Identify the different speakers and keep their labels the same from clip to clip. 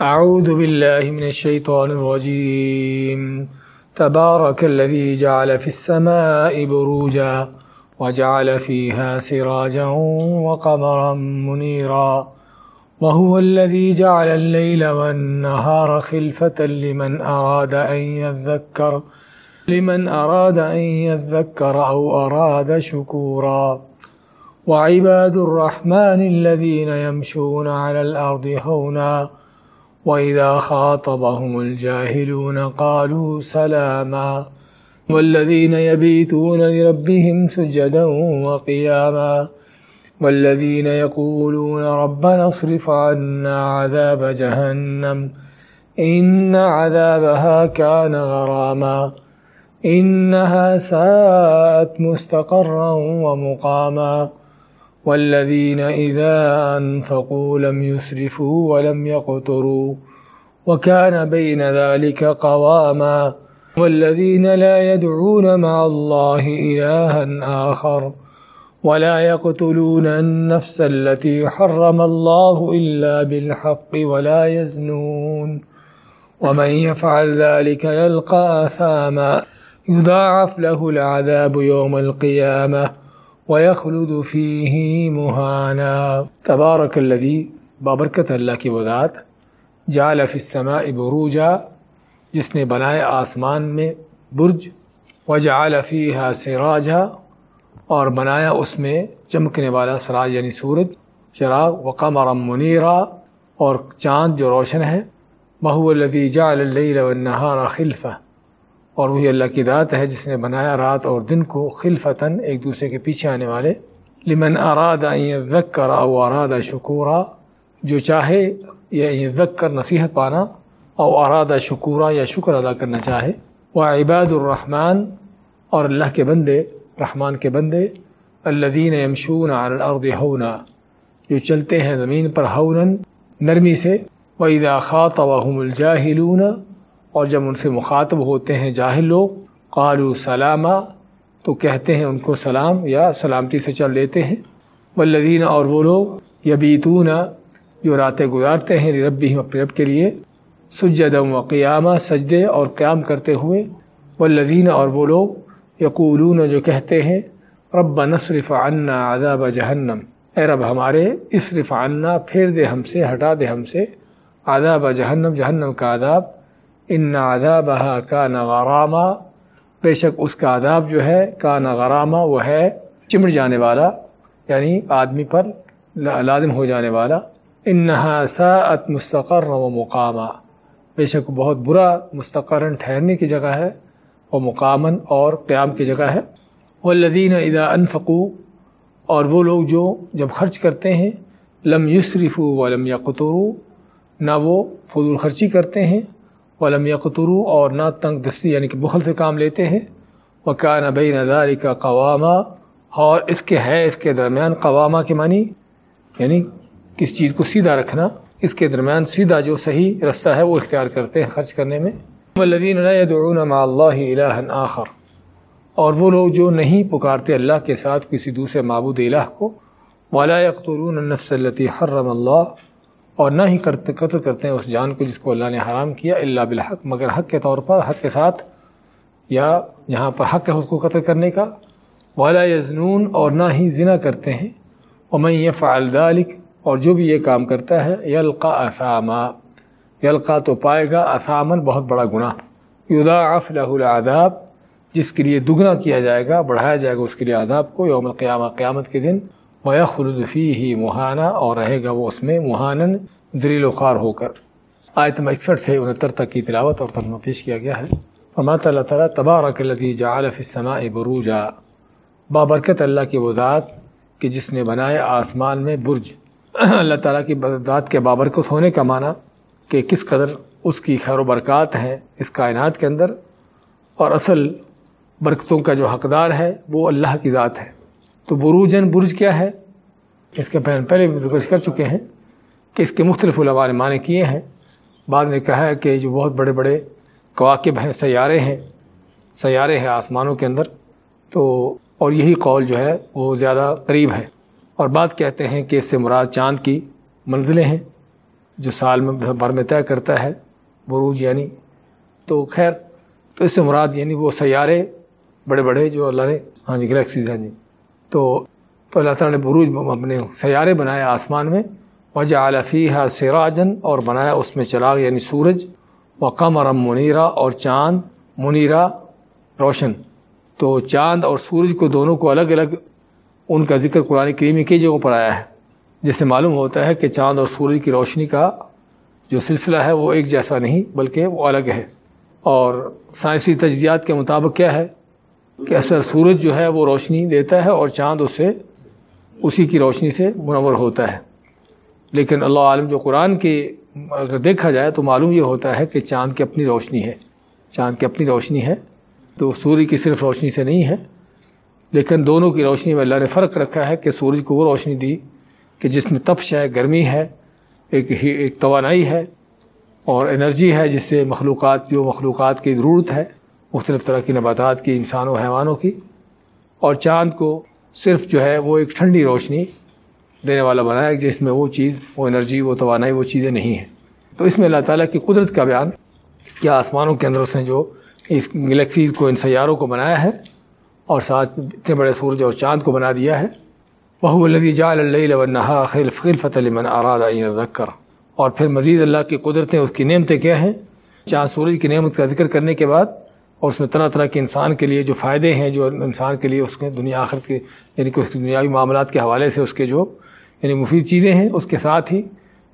Speaker 1: أعوذ بالله من الشيطان الرجيم. تبارك الذي جعل في السماء بروجا وجعل فيها سراجا وقمرا منيرا. وهو الذي جعل الليل والنهار خلفة لمن أراد أن يذكر، لمن أراد أن يذكر أو أراد شكورا. وعباد الرحمن الذين يمشون على الأرض هونا وإذا خاطبهم الجاهلون قالوا سلاما والذين يبيتون لربهم سجدا وقياما والذين يقولون ربنا اصرف عنا عذاب جهنم إن عذابها كان غراما إنها ساءت مستقرا ومقاما والذين إذا أنفقوا لم يسرفوا ولم يقتروا وكان بين ذلك قواما والذين لا يدعون مع الله إلها آخر ولا يقتلون النفس التي حرم الله إلا بالحق ولا يزنون ومن يفعل ذلك يلقى أثاما يضاعف له العذاب يوم القيامة ويخلد فيه مهانا۔ تبارك الذي، بابرکت اللہ کی وضاحت جعل فی السماء بروجا۔ جس نے بنائے آسمان میں برج، وجعل فیہا سراجا۔ اور بنایا اس میں چمکنے والا سراج یعنی سورج، چراغ، وقمرا منیرا۔ اور چاند جو روشن ہے محو الذی جعل اللیل والنہار خلفہ اور وہی اللہ کی ذات ہے جس نے بنایا رات اور دن کو خلفتاً ایک دوسرے کے پیچھے آنے والے۔ لمن اراد ان ذکر او اراد شکورا، جو چاہے یا ذکر نصیحت پانا او اراد شکورا یا شکر ادا کرنا چاہے۔ وہ عباد الرحمن، اور اللہ کے بندے، رحمان کے بندے، الذین یمشون علی الارض ہونا جو چلتے ہیں زمین پر ہونن نرمی سے۔ وَإِذَا خَاطَوَهُمُ الْجَاهِلُونَ اور جب ان سے مخاطب ہوتے ہیں جاہل لوگ، قالوا سلاما، تو کہتے ہیں ان کو سلام یا سلامتی سے چل لیتے ہیں۔ والذین اور وہ لوگ، یبیتون، جو راتیں گزارتے ہیں ربی اپنے رب کے لیے سجدم و قیامہ سجدے اور قیام کرتے ہوئے۔ والذین اور وہ لوگ، یقولون، جو کہتے ہیں، رب نصرف عنا عذاب جہنم۔ اے رب ہمارے، اصرف عنا، پھیر دے ہم سے، ہٹا دے ہم سے عذاب جہنم جہنم کا عذاب۔ ان عذابہ کا نغرامہ بے شک اس کا عذاب جو ہے کا نغرامہ وہ ہے چمٹ جانے والا یعنی آدمی پر لازم ہو جانے والا۔ انہا ساعت مستقر و مقامہ بے شک بہت برا مستقرن ٹھہرنے کی جگہ ہے، و مقامن اور قیام کی جگہ ہے۔ والذین اذا انفقو اور وہ لوگ جو جب خرچ کرتے ہیں، لم یسرفو ولم یقترو نہ وہ فضول خرچی کرتے ہیں۔ ولم یقترو اور نہ تنگ دستی یعنی کہ بخل سے کام لیتے ہیں۔ وہ کیا نبئی نظاری کا قوامہ اور اس کے ہے، اس کے درمیان قوامہ کے معنی یعنی کس چیز کو سیدھا رکھنا، اس کے درمیان سیدھا جو صحیح رستہ ہے وہ اختیار کرتے ہیں خرچ کرنے میں۔ والذین مع اللہ الہ آخر، اور وہ لوگ جو نہیں پکارتے اللہ کے ساتھ کسی دوسرے معبود الہ کو، ولا يقتلون النفس التي حرم اللہ اور نہ ہی کرتے قتل کرتے ہیں اس جان کو جس کو اللہ نے حرام کیا اللہ بالحق، مگر حق کے طور پر، حق کے ساتھ، یا یہاں پر حق ہے اس کو قتل کرنے کا۔ والا یزنون اور نہ ہی زنا کرتے ہیں۔ اور میں یہ ذلك، اور جو بھی یہ کام کرتا ہے یلقا اسامہ یلقا تو پائے گا اسامن بہت بڑا گناہ۔ یضاعف له العذاب، جس کے لیے دگنا کیا جائے گا، بڑھایا جائے گا اس کے لیے عذاب کو یوم القیامہ، قیامت کے دن۔ وَيَخْلُدْ فِيهِ مہانہ اور رہے گا وہ اس میں مہانن ذریل و خوار ہو کر۔ آیت اکسٹھ سے انہتر تک کی تلاوت اور ترجمہ پیش کیا گیا ہے۔ فرماتا اللہ تعالیٰ تبارک الذی جعل فی السماء بروجا۔ بابرکت اللہ کی وہ ذات کہ جس نے بنائے آسمان میں برج۔ اللہ تعالیٰ کی ذات کے بابرکت ہونے کا معنی کہ کس قدر اس کی خیر و برکات ہیں اس کائنات کے اندر اور اصل برکتوں کا جو حقدار ہے وہ اللہ کی ذات ہے۔ تو بروجن برج کیا ہے؟ اس کے پہلے بھی ذکر کر چکے ہیں کہ اس کے مختلف علماء نے معنی کیے ہیں۔ بعض نے کہا ہے کہ جو بہت بڑے بڑے کواقب ہیں، سیارے ہیں سیارے ہیں آسمانوں کے اندر۔ تو اور یہی قول جو ہے، وہ زیادہ قریب ہے۔ اور بعض کہتے ہیں کہ اس سے مراد چاند کی منزلیں ہیں، جو سال میں بھر میں طے کرتا ہے بروج یعنی تو خیر، تو اس سے مراد یعنی وہ سیارے بڑے بڑے جو اللہ نے ہاں جی گلیکسیز ہیں جی۔ تو تو اللہ تعالیٰ نے بروج اپنے سیارے بنائے آسمان میں وجہ عالفی سراجن اور بنایا اس میں چراغ یعنی سورج و قمرم منیرا اور چاند منیرا روشن۔ تو چاند اور سورج کو دونوں کو الگ الگ ان کا ذکر قرآن کریمی کئی جگہوں پر آیا ہے۔ جس سے معلوم ہوتا ہے کہ چاند اور سورج کی روشنی کا جو سلسلہ ہے وہ ایک جیسا نہیں بلکہ وہ الگ ہے۔ اور سائنسی تجزیات کے مطابق کیا ہے؟ کہ اثر سورج جو ہے وہ روشنی دیتا ہے اور چاند اس سے اسی کی روشنی سے منور ہوتا ہے۔ لیکن اللہ عالم جو قرآن کی اگر دیکھا جائے تو معلوم یہ ہوتا ہے کہ چاند کی اپنی روشنی ہے۔ چاند کی اپنی روشنی ہے تو سورج کی صرف روشنی سے نہیں ہے۔ لیکن دونوں کی روشنی میں اللہ نے فرق رکھا ہے کہ سورج کو وہ روشنی دی کہ جس میں تپش ہے، گرمی ہے، ایک ہی، ایک توانائی ہے اور انرجی ہے جس سے مخلوقات، جو مخلوقات کی ضرورت ہے۔ مختلف طرح کی نباتات کی، انسانوں، حیوانوں کی۔ اور چاند کو صرف جو ہے وہ ایک ٹھنڈی روشنی دینے والا بنایا جس میں وہ چیز، وہ انرجی، وہ توانائی، وہ چیزیں نہیں ہیں۔ تو اس میں اللہ تعالیٰ کی قدرت کا بیان، کیا آسمانوں کے اندر اس نے جو اس گلیکسیز کو، ان سیاروں کو بنایا ہے اور ساتھ اتنے بڑے سورج اور چاند کو بنا دیا ہے۔ وہ الدی جا اللہ خلف خلفت المن اراد ذکر اور پھر مزید اللہ کی قدرتیں، اس کی نعمتیں کیا ہیں؟ چاند سورج کی نعمت کا ذکر کرنے کے بعد اور اس میں طرح طرح کے انسان کے لیے جو فائدے ہیں، جو انسان کے لیے اس کے دنیا آخرت کے یعنی کہ اس کی دنیاوی معاملات کے حوالے سے اس کے جو یعنی مفید چیزیں ہیں، اس کے ساتھ ہی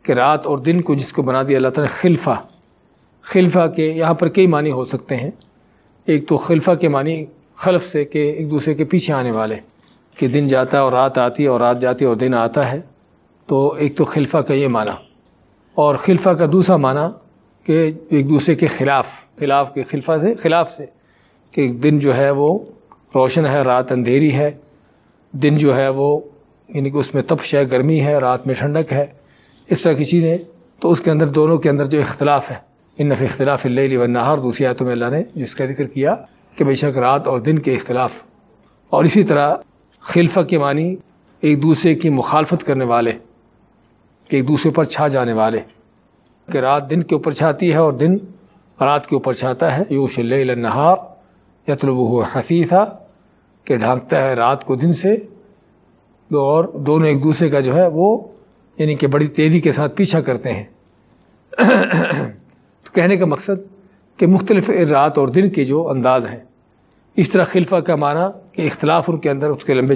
Speaker 1: کہ رات اور دن کو جس کو بنا دیا اللہ تعالیٰ خلفہ خلفہ کے یہاں پر کئی معنی ہو سکتے ہیں۔ ایک تو خلفہ کے معنی خلف سے کہ ایک دوسرے کے پیچھے آنے والے، کہ دن جاتا ہے اور رات آتی ہے اور رات جاتی ہے اور دن آتا ہے۔ تو ایک تو خلفہ کا یہ معنی اور خلفہ کا دوسرا معنی کہ ایک دوسرے کے خلاف خلاف کے خلفہ سے، خلاف سے کہ دن جو ہے وہ روشن ہے، رات اندھیری ہے، دن جو ہے وہ یعنی کہ اس میں تپش ہے، گرمی ہے، رات میں ٹھنڈک ہے، اس طرح کی چیزیں۔ تو اس کے اندر، دونوں کے اندر جو اختلاف ہے، ان نفی اختلاف اللہ و نہار دوسری آیتوں میں اللہ نے جس کا ذکر کیا کہ بے شک رات اور دن کے اختلاف۔ اور اسی طرح خلفہ کے معنی ایک دوسرے کی مخالفت کرنے والے، کہ ایک دوسرے پر چھا جانے والے۔ کہ رات دن کے اوپر چھاتی ہے اور دن رات کے اوپر چھاتا ہے۔ یوش اللہ نہار یا طلب حسیثہ کہ ڈھانکتا ہے رات کو دن سے۔ اور دونوں ایک دوسرے کا جو ہے وہ یعنی کہ بڑی تیزی کے ساتھ پیچھا کرتے ہیں۔ تو کہنے کا مقصد کہ مختلف رات اور دن کے جو انداز ہیں۔ اس طرح خلفہ کا معنی کہ اختلاف ان کے اندر، اس کے لمبے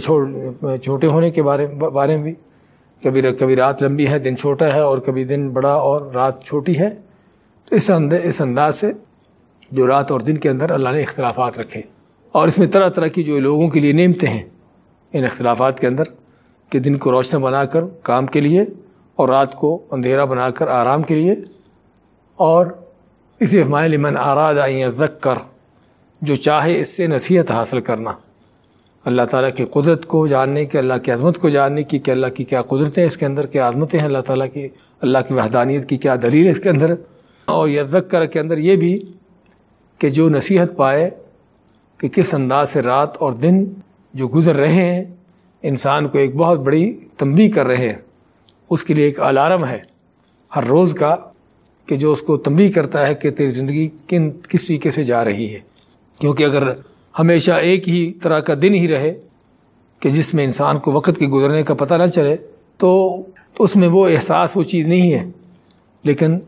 Speaker 1: چھوٹے ہونے کے بارے بارے میں بھی۔ کبھی کبھی رات لمبی ہے، دن چھوٹا ہے، اور کبھی دن بڑا اور رات چھوٹی ہے۔ تو اس اس انداز سے جو رات اور دن کے اندر اللہ نے اختلافات رکھے۔ اور اس میں طرح طرح کی جو لوگوں کے لیے نعمتیں ہیں، ان اختلافات کے اندر کہ دن کو روشن بنا کر کام کے لیے اور رات کو اندھیرا بنا کر آرام کے لیے۔ اور اسی فمائل لمن آراد آئی ذک کر جو چاہے اس سے نصیحت حاصل کرنا۔ اللہ تعالیٰ کی قدرت کو جاننے کے اللہ کی عظمت کو جاننے کی کہ اللہ کی کیا قدرتیں اس کے اندر، کیا عظمتیں ہیں، اللہ تعالیٰ کی، اللہ کی وحدانیت کی کیا دلیل ہے اس کے اندر۔ اور یہ کے اندر یہ بھی کہ جو نصیحت پائے کہ کس انداز سے رات اور دن جو گزر رہے ہیں، انسان کو ایک بہت بڑی تنبیہ کر رہے ہیں۔ اس کے لیے ایک الارم ہے ہر روز کا کہ جو اس کو تنبیہ کرتا ہے کہ تیری زندگی کن، کس طریقے سے جا رہی ہے۔ کیونکہ اگر ہمیشہ ایک ہی طرح کا دن ہی رہے کہ جس میں انسان کو وقت کے گزرنے کا پتہ نہ چلے، تو اس میں وہ احساس، وہ چیز نہیں ہے۔ لیکن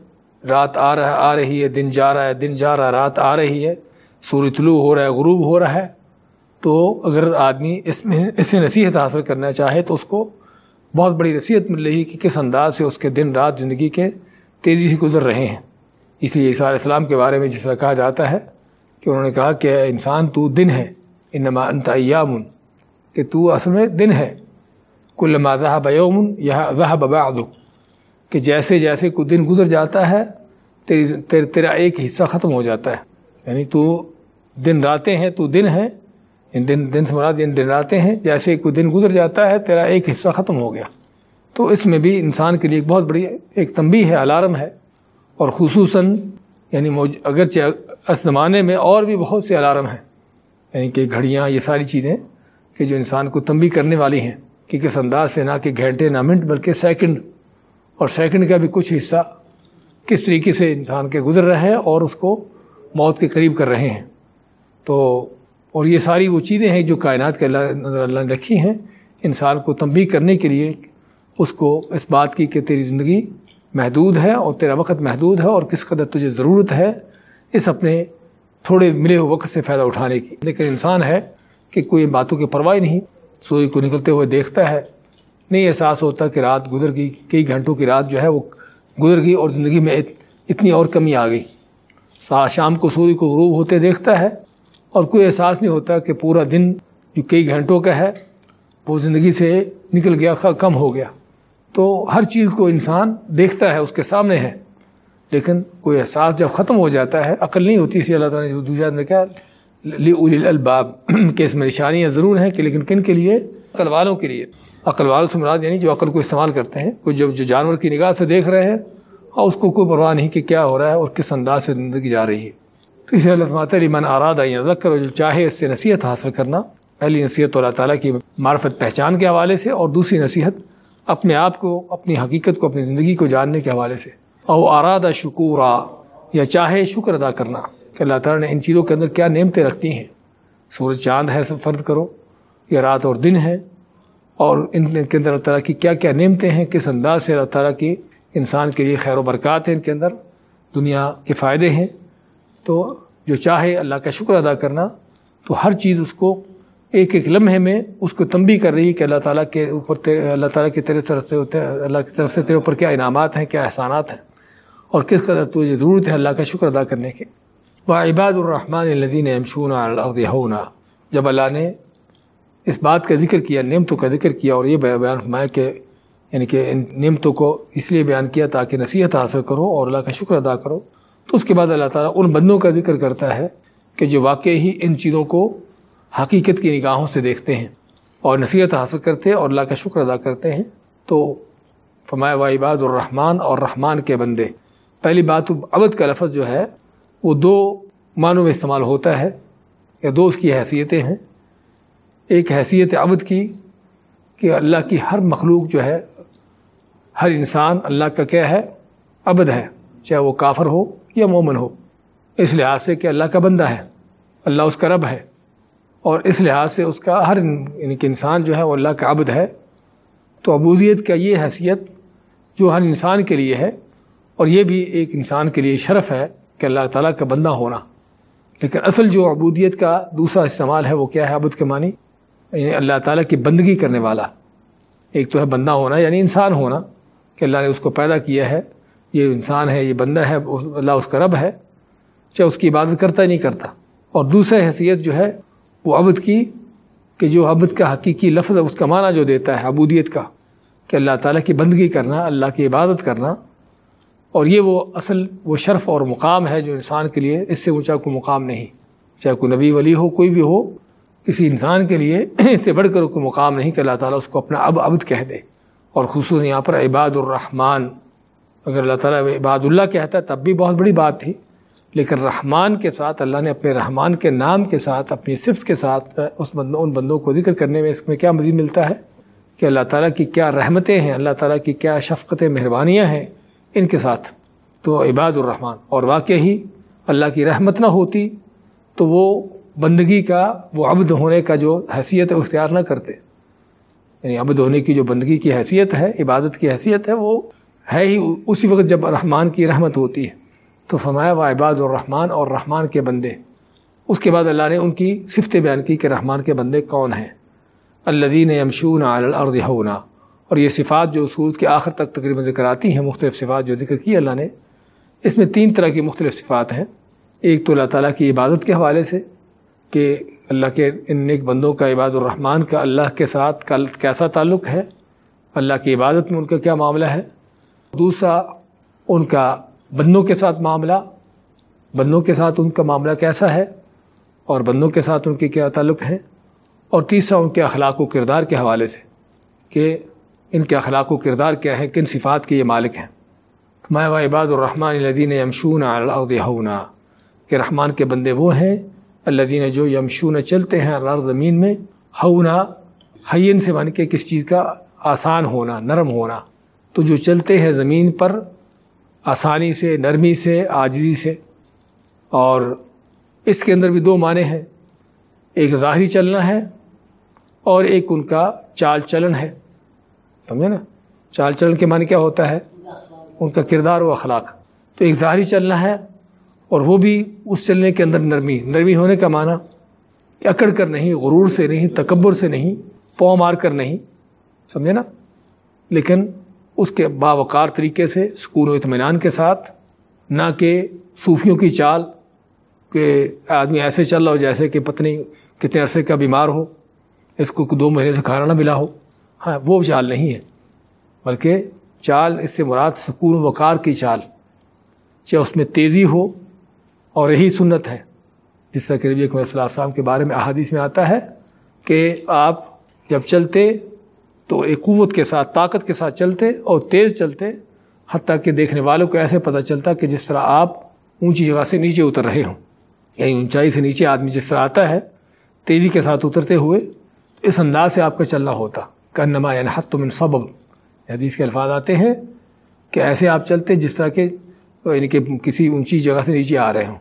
Speaker 1: رات آ رہا، آ رہی ہے، دن جا رہا ہے، دن جا رہا ہے رات آ رہی ہے، سورج طلوع ہو رہا ہے، غروب ہو رہا ہے۔ تو اگر آدمی اس میں، اس سے نصیحت حاصل کرنا چاہے تو اس کو بہت بڑی نصیحت مل رہی کہ کس انداز سے اس کے دن، رات زندگی کے تیزی سے گزر رہے ہیں۔ اس لیے عیسیٰ علیہ السلام کے بارے میں جس طرح کہا جاتا ہے کہ انہوں نے کہا کہ انسان تو دن ہے، انما انت ایامن، کہ تو اصل میں دن ہے۔ کل ذہب یومن یہ ذہب بعد کہ جیسے جیسے کوئی دن گزر جاتا ہے، تیری تیرا ایک حصہ ختم ہو جاتا ہے۔ یعنی تو دن راتیں ہیں، تو دن ہے ان یعنی دن دن سے مراد ان دن راتیں ہیں۔ جیسے کوئی دن گزر جاتا ہے، تیرا ایک حصہ ختم ہو گیا۔ تو اس میں بھی انسان کے لیے ایک بہت بڑی ایک تنبیہ ہے، الارم ہے۔ اور خصوصاً یعنی اگرچہ اس زمانے میں اور بھی بہت سے الارم ہیں۔ یعنی کہ گھڑیاں، یہ ساری چیزیں کہ جو انسان کو تنبی کرنے والی ہیں کہ کس انداز سے، نہ کہ گھنٹے، نہ منٹ، بلکہ سیکنڈ۔ اور سیکنڈ کا بھی کچھ حصہ کس طریقے سے انسان کے گزر رہے ہیں اور اس کو موت کے قریب کر رہے ہیں۔ تو، اور یہ ساری وہ چیزیں ہیں جو کائنات کے اللہ نظر اللہ نے رکھی ہیں۔ انسان کو تنبیہ کرنے کے لیے اس کو اس بات کی کہ تیری زندگی محدود ہے اور تیرا وقت محدود ہے اور کس قدر تجھے ضرورت ہے۔ اس اپنے تھوڑے ملے ہوئے وقت سے فائدہ اٹھانے کی۔ لیکن انسان ہے کہ کوئی باتوں کی پرواہ نہیں سورج کو نکلتے ہوئے دیکھتا ہے۔ نہیں احساس ہوتا کہ رات گزر گئی، کئی گھنٹوں کی رات جو ہے وہ گزر گئی اور زندگی میں اتنی اور کمی آ گئی۔ شام کو سورج کو غروب ہوتے دیکھتا ہے اور کوئی احساس نہیں ہوتا کہ پورا دن جو کئی گھنٹوں کا ہے، وہ زندگی سے نکل گیا کم ہو گیا۔ تو ہر چیز کو انسان دیکھتا ہے، اس کے سامنے ہے۔ لیکن کوئی احساس جب ختم ہو جاتا ہے، عقل نہیں ہوتی، اسی اللہ تعالیٰ نے دوسرا نے کیا لی الباب کہ اس میں نشانیاں ضرور ہیں، کہ لیکن کن کے لیے؟ عقل والوں کے لیے۔ عقل والوں سے مراد یعنی جو عقل کو استعمال کرتے ہیں، کوئی جب جو جانور کی نگاہ سے دیکھ رہے ہیں، اور اس کو کوئی پرواہ نہیں کہ کیا ہو رہا ہے اور کس انداز سے زندگی جا رہی ہے۔ تو اس لیے علی من آراد آئی ذکر جو چاہے اس سے نصیحت حاصل کرنا۔ پہلی نصیحت اللہ تعالیٰ کی معرفت پہچان کے حوالے سے، اور دوسری نصیحت اپنے آپ کو، اپنی حقیقت کو، اپنی زندگی کو جاننے کے حوالے سے۔ او ارادہ شکورا، یا چاہے شکر ادا کرنا کہ اللہ تعالیٰ نے ان چیزوں کے اندر کیا نعمتیں رکھتی ہیں۔ سورج چاند ہے سب فرض کرو، یا رات اور دن ہے، اور ان کے اندر اللہ تعالیٰ کی کیا کیا نعمتیں ہیں، کس انداز سے اللہ تعالیٰ کی انسان کے لیے خیر و برکات ہیں، ان کے اندر دنیا کے فائدے ہیں۔ تو جو چاہے اللہ کا شکر ادا کرنا، تو ہر چیز اس کو ایک ایک لمحے میں اس کو تنبی کر رہی کہ اللہ تعالیٰ کے اوپر اللہ تعالیٰ کی تیرے طرف سے، اللہ کی طرف سے تیرے اوپر کیا انعامات ہیں، کیا احسانات ہیں۔ اور کس قدر تجھے ضرورت ہے اللہ کا شکر ادا کرنے کے۔ وہ عباد الرحمٰن الدین امشون ہونا جب اللہ نے اس بات کا ذکر کیا، نعمتوں کا ذکر کیا اور یہ بیان فرمایا کہ یعنی کہ ان نعمتوں کو اس لیے بیان کیا تاکہ نصیحت حاصل کرو اور اللہ کا شکر ادا کرو۔ تو اس کے بعد اللہ تعالیٰ ان بندوں کا ذکر کرتا ہے کہ جو واقعی ہی ان چیزوں کو حقیقت کی نگاہوں سے دیکھتے ہیں اور نصیحت حاصل کرتے اور اللہ کا شکر ادا کرتے ہیں۔ تو فرمایا و عباد الرحمٰن اور رحمان کے بندے پہلی بات تو ابد کا لفظ جو ہے، وہ دو معنوں میں استعمال ہوتا ہے، یا دو اس کی حیثیتیں ہیں۔ ایک حیثیت ابد کی کہ اللہ کی ہر مخلوق جو ہے، ہر انسان اللہ کا کیا ہے ابد ہے، چاہے وہ کافر ہو یا مومن ہو۔ اس لحاظ سے کہ اللہ کا بندہ ہے، اللہ اس کا رب ہے۔ اور اس لحاظ سے اس کا ہر یعنی کہ انسان جو ہے، وہ اللہ کا عبد ہے۔ تو عبودیت کا یہ حیثیت جو ہر انسان کے لیے ہے اور یہ بھی ایک انسان کے لیے شرف ہے کہ اللہ تعالیٰ کا بندہ ہونا۔ لیکن اصل جو عبودیت کا دوسرا استعمال ہے وہ کیا ہے عبد کے معنی؟ یعنی اللہ تعالیٰ کی بندگی کرنے والا۔ ایک تو ہے بندہ ہونا یعنی انسان ہونا کہ اللہ نے اس کو پیدا کیا ہے، یہ انسان ہے، یہ بندہ ہے اللہ اس کا رب ہے۔ چاہے اس کی عبادت کرتا ہی نہیں کرتا۔ اور دوسرا حیثیت جو ہے وہ عبد کی، کہ جو عبد کا حقیقی لفظ اس کا معنی جو دیتا ہے عبودیت کا، کہ اللہ تعالیٰ کی بندگی کرنا، اللہ کی عبادت کرنا۔ اور یہ وہ اصل وہ شرف اور مقام ہے جو انسان کے لیے، اس سے اونچا کوئی مقام نہیں، چاہے کوئی نبی، ولی ہو، کوئی بھی ہو، کسی انسان کے لیے اس سے بڑھ کر کوئی مقام نہیں کہ اللہ تعالیٰ اس کو اپنا اب عبد کہہ دے۔ اور خصوصاً یہاں پر عباد الرحمن، اگر اللہ تعالیٰ عباد اللہ کہتا ہے، تب بھی بہت بڑی بات تھی۔ لیکن رحمان کے ساتھ، اللہ نے اپنے رحمان کے نام کے ساتھ، اپنی صفت کے ساتھ، اس بندوں، ان بندوں کو ذکر کرنے میں اس میں کیا مزید ملتا ہے؟ کہ اللہ تعالیٰ کی کیا رحمتیں ہیں، اللہ تعالیٰ کی کیا شفقت مہربانیاں ہیں۔ ان کے ساتھ۔ تو عباد الرحمن، اور واقع ہی اللہ کی رحمت نہ ہوتی تو وہ بندگی کا، وہ عبد ہونے کا جو حیثیت ہے اختیار نہ کرتے۔ یعنی عبد ہونے کی جو بندگی کی حیثیت ہے، عبادت کی حیثیت ہے، وہ ہے ہی اسی وقت جب رحمان کی رحمت ہوتی ہے۔ تو فرمایا و عباد الرحمن اور رحمان کے بندے۔ اس کے بعد اللہ نے ان کی صفت بیان کی کہ رحمان کے بندے کون ہیں۔ الدین یمشون الارض ہونا اور یہ صفات جو سورج کے آخر تک تقریباً ذکر آتی ہیں، مختلف صفات جو ذکر کی اللہ نے، اس میں تین طرح کی مختلف صفات ہیں۔ ایک تو اللہ تعالیٰ کی عبادت کے حوالے سے کہ اللہ کے ان نیک بندوں کا، عباد الرحمن کا، اللہ کے ساتھ کیسا تعلق ہے، اللہ کی عبادت میں ان کا کیا معاملہ ہے۔ دوسرا، ان کا بندوں کے ساتھ معاملہ، بندوں کے ساتھ ان کا معاملہ کیسا ہے اور بندوں کے ساتھ ان کے کیا تعلق ہیں۔ اور تیسرا، ان کے اخلاق و کردار کے حوالے سے کہ ان کے اخلاق و کردار کیا ہیں؟ کن صفات کے یہ مالک ہیں؟ میں و عباد الرحمٰن الدین یمشون ہونا کہ رحمان کے بندے وہ ہیں الدین جو یمشون چلتے ہیں اللہ زمین میں ہونا حین سے بن کے کس چیز کا؟ آسان ہونا، نرم ہونا۔ تو جو چلتے ہیں زمین پر، آسانی سے، نرمی سے، آجزی سے۔ اور اس کے اندر بھی دو معنی ہیں۔ ایک ظاہری چلنا ہے اور ایک ان کا چال چلن ہے۔ سمجھے نا؟ چال چلن کے معنی کیا ہوتا ہے؟ ان کا کردار و اخلاق۔ تو ایک ظاہری چلنا ہے اور وہ بھی اس چلنے کے اندر نرمی۔ نرمی ہونے کا معنی کہ اکڑ کر نہیں، غرور سے نہیں، تکبر سے نہیں، پاؤں مار کر نہیں۔ سمجھے نا؟ لیکن اس کے باوقار طریقے سے، سکون و اطمینان کے ساتھ، نہ کہ صوفیوں کی چال کہ آدمی ایسے چل رہا ہو جیسے کہ پتنی کتنے عرصے کا بیمار ہو، اس کو دو مہینے سے کھانا نہ ملا ہو۔ ہاں وہ چال نہیں ہے۔ بلکہ چال، اس سے مراد سکون وقار کی چال۔ چاہے اس میں تیزی ہو اور یہی سنت ہے۔ جس طرح کہ اکمل صلی اللہ علیہ وسلم کے بارے میں احادیث میں آتا ہے کہ آپ جب چلتے تو ایک قوت کے ساتھ، طاقت کے ساتھ چلتے اور تیز چلتے، حتیٰ کہ دیکھنے والوں کو ایسے پتہ چلتا کہ جس طرح آپ اونچی جگہ سے نیچے اتر رہے ہوں۔ یعنی اونچائی سے نیچے آدمی جس طرح آتا ہے، تیزی کے ساتھ اترتے ہوئے، اس انداز سے آپ کا چلنا ہوتا۔ کنما یعنی حت من سبب حدیث کے الفاظ آتے ہیں کہ ایسے آپ چلتے جس طرح کے یعنی کہ کسی اونچی جگہ سے نیچے آ رہے ہوں۔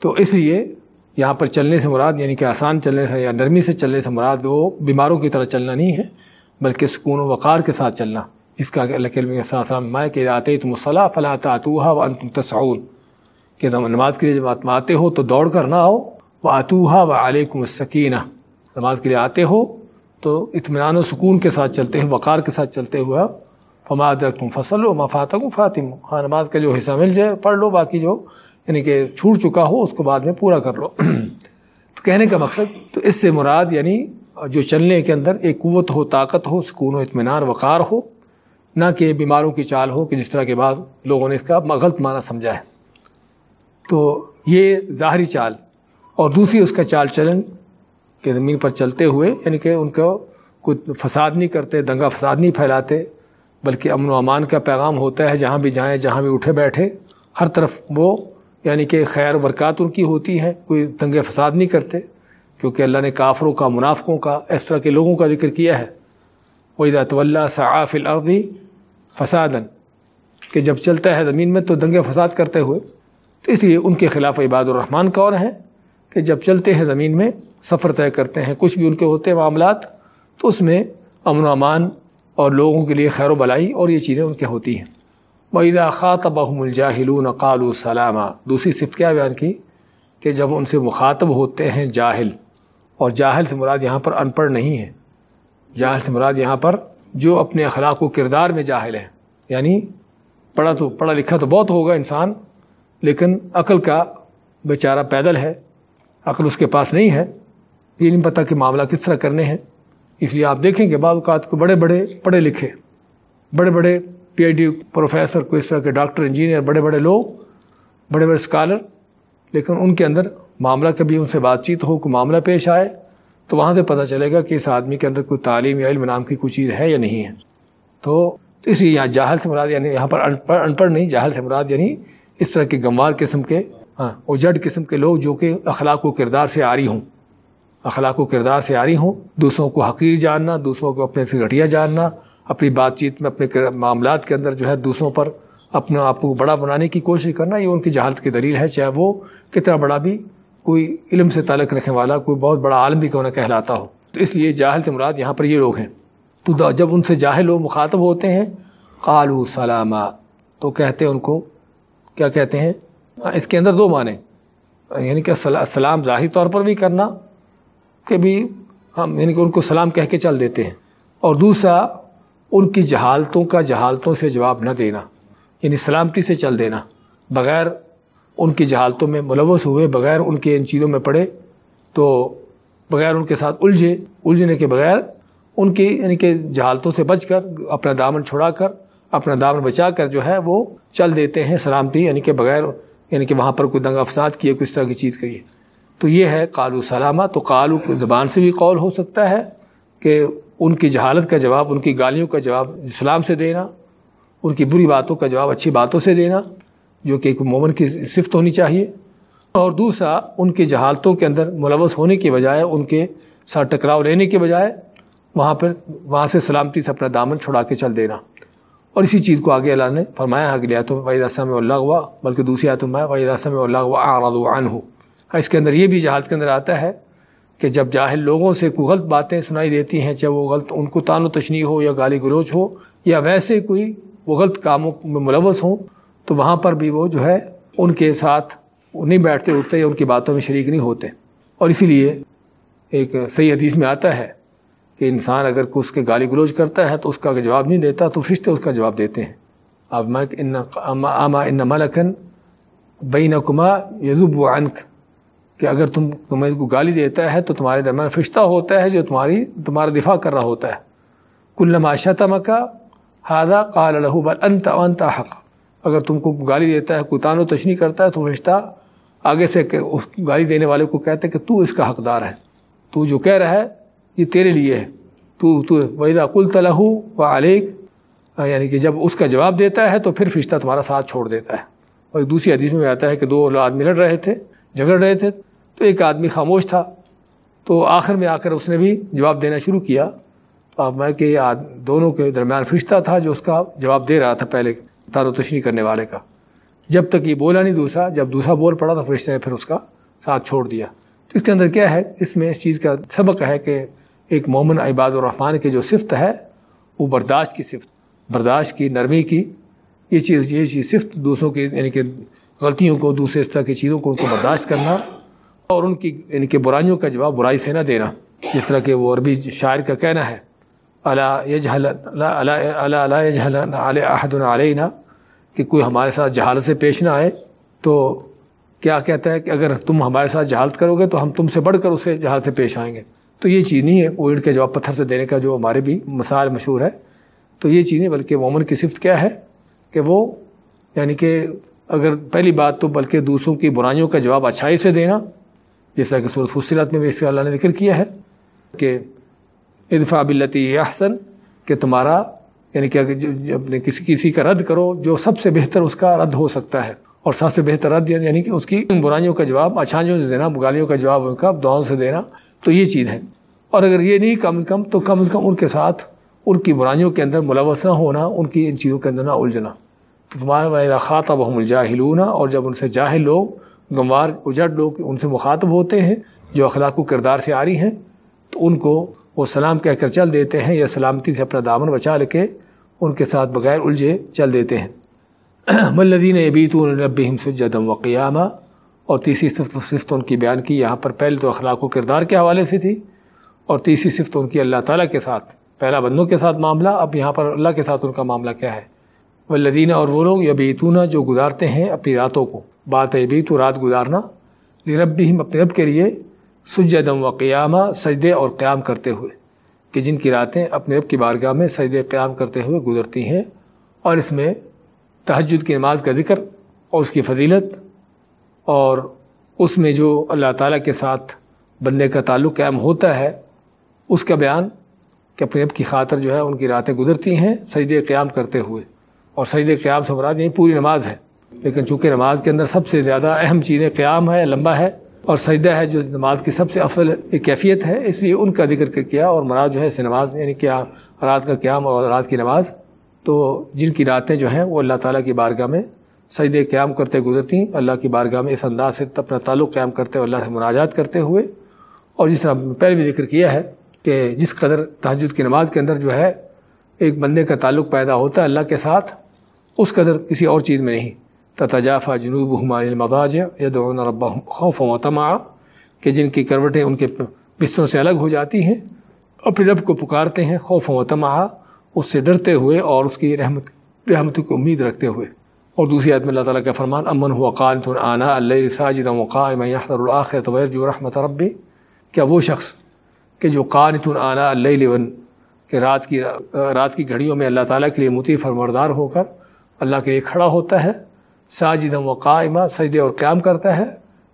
Speaker 1: تو اس لیے یہاں پر چلنے سے مراد یعنی کہ آسان چلنے سے یا نرمی سے چلنے سے مراد وہ بیماروں کی طرح چلنا نہیں ہے، بلکہ سکون و وقار کے ساتھ چلنا۔ جس کا کہ اللہ علم میں کہ آتے تم صلاح فلاں تعطوحا و ان تم تصعون کہ تم نماز کے لیے جب آتے ہو تو دوڑ کر نہ آؤ وہ آتوحا و علیکم السکینہ۔ نماز کے لیے آتے ہو تو اطمینان و سکون کے ساتھ چلتے ہیں، وقار کے ساتھ چلتے ہوئے فما در تم فصل و مفاتم فاطم ہاں نماز کا جو حصہ مل جائے، پڑھ لو، باقی جو یعنی کہ چھوٹ چکا ہو، اس کو بعد میں پورا کر لو۔ تو کہنے کا مقصد، تو اس سے مراد یعنی جو چلنے کے اندر ایک قوت ہو، طاقت ہو، سکون و اطمینان، وقار ہو، نہ کہ بیماروں کی چال ہو کہ جس طرح کے بعد لوگوں نے اس کا غلط معنی سمجھا ہے۔ تو یہ ظاہری چال، اور دوسری اس کا چال چلن کہ زمین پر چلتے ہوئے یعنی کہ ان کو کوئی فساد نہیں کرتے، دنگا فساد نہیں پھیلاتے، بلکہ امن و امان کا پیغام ہوتا ہے، جہاں بھی جائیں، جہاں بھی اٹھے بیٹھے، ہر طرف وہ یعنی کہ خیر برکات ان کی ہوتی ہے کوئی دنگے فساد نہیں کرتے، کیونکہ اللہ نے کافروں کا، منافقوں کا، اس طرح کے لوگوں کا ذکر کیا ہے۔ وہ ادات اللہ صاف العدی فسادن کہ جب چلتا ہے زمین میں تو دنگے فساد کرتے ہوئے، تو اس لیے ان کے خلاف عباد الرحمٰن کون ہیں۔ کہ جب چلتے ہیں زمین میں، سفر طے کرتے ہیں، کچھ بھی ان کے ہوتے ہیں معاملات، تو اس میں امن و امان اور لوگوں کے لیے خیر و بلائی اور یہ چیزیں ان کے ہوتی ہیں۔ وحیدہ خاطبہم الجاہلون قالوا سلامہ دوسری صفت کیا بیان کی؟ کہ جب ان سے مخاطب ہوتے ہیں جاہل، اور جاہل سے مراد یہاں پر ان پڑھ نہیں ہے۔ جاہل سے مراد یہاں پر جو اپنے اخلاق و کردار میں جاہل ہیں۔ یعنی پڑھا تو، پڑھا لکھا تو بہت ہوگا انسان، لیکن عقل کا بیچارہ پیدل ہے۔ عقل اس کے پاس نہیں ہے، یہ نہیں پتہ کہ معاملہ کس طرح کرنے ہیں۔ اس لیے آپ دیکھیں کہ بعض اوقات کو بڑے بڑے پڑھے لکھے، بڑے بڑے پی ایچ ڈی پروفیسر کو اس طرح کے ڈاکٹر، انجینئر، بڑے بڑے لوگ، بڑے بڑے اسکالر لیکن ان کے اندر معاملہ کبھی ان سے بات چیت ہو، کوئی معاملہ پیش آئے، تو وہاں سے پتہ چلے گا کہ اس آدمی کے اندر کوئی تعلیم یا علم نام کی کوئی چیز ہے یا نہیں ہے۔ تو اس لیے یہاں جاہل سے مراد یعنی یہاں پر ان پڑھ ان پڑھ نہیں، جاہل سے مراد یعنی اس طرح کے گموار قسم کے ہاں اجڑ قسم کے لوگ جو کہ اخلاق و کردار سے آ رہی ہوں۔ اخلاق و کردار سے آ رہی ہوں، دوسروں کو حقیر جاننا، دوسروں کو اپنے سے گھٹیا جاننا، اپنی بات چیت میں اپنے معاملات کے اندر جو ہے دوسروں پر اپنا آپ کو بڑا بنانے کی کوشش کرنا، یہ ان کی جہالت کی دلیل ہے، چاہے وہ کتنا بڑا بھی کوئی علم سے تعلق رکھنے والا، کوئی بہت بڑا عالم بھی کیوں نہ کہلاتا ہو۔ تو اس لیے جاہل سے مراد یہاں پر یہ لوگ ہیں۔ تو جب ان سے جاہل لوگ مخاطب ہوتے ہیں قالو سلامہ تو کہتے ہیں ان کو، کیا کہتے ہیں؟ ہاں، اس کے اندر دو معنی۔ یعنی کہ سلام ظاہری طور پر بھی کرنا کہ بھی ہم یعنی کہ ان کو سلام کہہ کے چل دیتے ہیں۔ اور دوسرا ان کی جہالتوں کا جہالتوں سے جواب نہ دینا یعنی سلامتی سے چل دینا۔ بغیر ان کی جہالتوں میں ملوث ہوئے بغیر ان کے ان چیزوں میں پڑے تو بغیر ان کے ساتھ الجھے الجھنے کے بغیر ان کی یعنی کہ جہالتوں سے بچ کر اپنا دامن چھڑا کر اپنا دامن بچا کر جو ہے وہ چل دیتے ہیں سلامتی یعنی کہ بغیر یعنی کہ وہاں پر کوئی دنگ افساد کیے کس طرح کی چیز کریے تو یہ ہے قالو سلامہ، تو قالو کی زبان سے بھی قول ہو سکتا ہے کہ ان کی جہالت کا جواب، ان کی گالیوں کا جواب اسلام سے دینا، ان کی بری باتوں کا جواب اچھی باتوں سے دینا، جو کہ ایک مومن کی صفت ہونی چاہیے۔ اور دوسرا، ان کی جہالتوں کے اندر ملوث ہونے کی بجائے، ان کے ساتھ ٹکراؤ لینے کے بجائے، وہاں پر، وہاں سے سلامتی سے اپنا دامن چھڑا کے چل دینا۔ اور اسی چیز کو آگے اللہ نے فرمایا اگلے آتوں میں وحید اسم اللہ ہوا بلکہ دوسری آتوں میں وحید اسم اللہ ہوا آراد ہو اس کے اندر یہ بھی جہاد کے اندر آتا ہے کہ جب جاہل لوگوں سے کوئی غلط باتیں سنائی دیتی ہیں، چاہے وہ غلط ان کو تان و تشنی ہو یا گالی گلوچ ہو، یا ویسے کوئی وہ غلط کاموں میں ملوث ہوں، تو وہاں پر بھی وہ جو ہے ان کے ساتھ نہیں بیٹھتے، اٹھتے یا ان کی باتوں میں شریک نہیں ہوتے۔ اور اسی لیے ایک صحیح حدیث میں آتا ہے کہ انسان اگر اس کے گالی گلوچ کرتا ہے تو اس کا جواب نہیں دیتا، تو فرشتے اس کا جواب دیتے ہیں۔ اب میں آما ان ملکن بین کما یزب و عنق کہ اگر تم تمہیں کو گالی دیتا ہے تو تمہارے درمیان فرشتہ ہوتا ہے جو تمہاری، تمہارا دفاع کر رہا ہوتا ہے۔ کل شتم کا حاضہ قال بل انت انت حق۔ اگر تم کو گالی دیتا ہے، کوئی و تشنی کرتا ہے تو فرشتہ آگے سے اس گالی دینے والے کو کہتے کہ تو اس کا حقدار ہے۔ تو جو کہہ رہا ہے یہ تیرے لیے ہے۔ تو تو ویدا کل طلح و علیک یعنی کہ جب اس کا جواب دیتا ہے تو پھر فرشتہ تمہارا ساتھ چھوڑ دیتا ہے۔ اور ایک دوسری حدیث میں آتا ہے کہ دو آدمی لڑ رہے تھے، جھگڑ رہے تھے، تو ایک آدمی خاموش تھا۔ تو آخر میں آ کر اس نے بھی جواب دینا شروع کیا۔ تو اب میں کہ دونوں کے درمیان فرشتہ تھا جو اس کا جواب دے رہا تھا پہلے تار و تشنی کرنے والے کا۔ جب تک یہ بولا نہیں دوسرا، جب دوسرا بول پڑا تو فرشتے نے پھر اس کا ساتھ چھوڑ دیا۔ تو اس کے اندر کیا ہے؟ اس میں اس چیز کا سبق ہے کہ ایک مومن عباد الرحمٰن کی جو صفت ہے، وہ برداشت کی صفت، برداشت کی، نرمی کی، یہ چیز یہ چیز صفت دوسروں کی یعنی کہ غلطیوں کو، دوسرے اس طرح کی چیزوں کو، ان کو برداشت کرنا اور ان کی یعنی کہ برائیوں کا جواب برائی سے نہ دینا، جس طرح کہ وہ عربی شاعر کا کہنا ہے اللہ اللہ علیہ عہد علیہ کہ کوئی ہمارے ساتھ جہالت سے پیش نہ آئے، تو کیا کہتا ہے کہ اگر تم ہمارے ساتھ جہالت کرو گے، تو ہم تم سے بڑھ کر اسے جہالت سے پیش آئیں گے۔ تو یہ چیز نہیں ہے وہ اینٹ کے جواب پتھر سے دینے کا جو ہمارے بھی مثال مشہور ہے تو یہ چیز نہیں بلکہ مومن کی صفت کیا ہے کہ وہ یعنی کہ اگر پہلی بات تو بلکہ دوسروں کی برائیوں کا جواب اچھائی سے دینا، جس طرح کہ صورت فصلت میں بھی اس کا اللہ نے ذکر کیا ہے کہ ادفع بلتی احسن، کہ تمہارا یعنی کہ اپنے کسی کسی کا رد کرو جو سب سے بہتر اس کا رد ہو سکتا ہے۔ اور سب سے بہتر رد یعنی کہ اس کی برائیوں کا جواب اچھانجوں سے دینا گالیوں کا جواب ان کا دعاؤں سے دینا۔ تو یہ چیز ہے۔ اور اگر یہ نہیں، کم از کم، تو کم از کم ان کے ساتھ ان کی برائیوں کے اندر ملوث نہ ہونا، ان کی ان چیزوں کے اندر نہ الجھنا۔ تو تمہارا خاطب ہم الجاہلون اور جب ان سے جاہل لوگ، گنوار، اجڑ لوگ ان سے مخاطب ہوتے ہیں، جو اخلاق و کردار سے آ رہی ہیں، تو ان کو وہ سلام کہہ کر چل دیتے ہیں یا سلامتی سے اپنا دامن بچا لے کے ان کے ساتھ بغیر الجھے چل دیتے ہیں۔ ملدین ابیت الربیم سجدم و قیامہ اور تیسری صفت صفت ان کی بیان کی۔ یہاں پر پہلے تو اخلاق و کردار کے حوالے سے تھی اور تیسری صفت ان کی اللہ تعالیٰ کے ساتھ، پہلا بندوں کے ساتھ معاملہ۔ اب یہاں پر اللہ کے ساتھ ان کا معاملہ کیا ہے؟ وہ اور وہ لوگ یا جو گزارتے ہیں اپنی راتوں کو۔ بات ہے بیت و رات گزارنا۔ رب بھی اپنے رب کے لیے سجدم و قیامہ سجدے اور قیام کرتے ہوئے۔ کہ جن کی راتیں اپنے رب کی بارگاہ میں سجدے، قیام کرتے ہوئے گزرتی ہیں۔ اور اس میں تہجد کی نماز کا ذکر اور اس کی فضیلت اور اس میں جو اللہ تعالیٰ کے ساتھ بندے کا تعلق قائم ہوتا ہے، اس کا بیان کہ اپنے رب کی خاطر جو ہے ان کی راتیں گزرتی ہیں سجدے قیام کرتے ہوئے۔ اور سجدے قیام سے مراد یہی پوری نماز ہے۔ لیکن چونکہ نماز کے اندر سب سے زیادہ اہم چیزیں قیام ہے، لمبا ہے اور سجدہ ہے جو نماز کی سب سے افضل ایک کیفیت ہے، اس لیے ان کا ذکر کیا اور مراد جو ہے اس نماز یعنی کیا رات کا قیام اور رات کی نماز۔ تو جن کی راتیں جو ہیں وہ اللہ تعالیٰ کی بارگاہ میں سجد قیام کرتے گزرتی ہیں۔ اللہ کی بارگاہ میں اس انداز سے اپنا تعلق قیام کرتے ہوئے اللہ سے مناجات کرتے ہوئے۔ اور جس طرح پہلے بھی ذکر کیا ہے کہ جس قدر تحجد کی نماز کے اندر جو ہے ایک بندے کا تعلق پیدا ہوتا ہے اللہ کے ساتھ، اس قدر کسی اور چیز میں نہیں۔ تجافہ جنوب ہمارے مزاج یا دون ربا خوف و تما کہ جن کی کروٹیں ان کے بستروں سے الگ ہو جاتی ہیں، اپنے رب کو پکارتے ہیں خوف و تما اس سے ڈرتے ہوئے اور اس کی رحمت رحمت کی امید رکھتے ہوئے۔ اور دوسری عدم اللہ تعالیٰ کا فرمان، امن ہوا قانت العنا اللہ ساجد وقام الآخر طویر جو رحمت ربی۔ کیا وہ شخص کہ جو قانت العنا اللہ کہ رات کی رات کی گھڑیوں میں اللہ تعالیٰ کے لیے متی فرمردار ہو کر اللہ کے لیے کھڑا ہوتا ہے ساجدم و قائمہ سجدے اور قیام کرتا ہے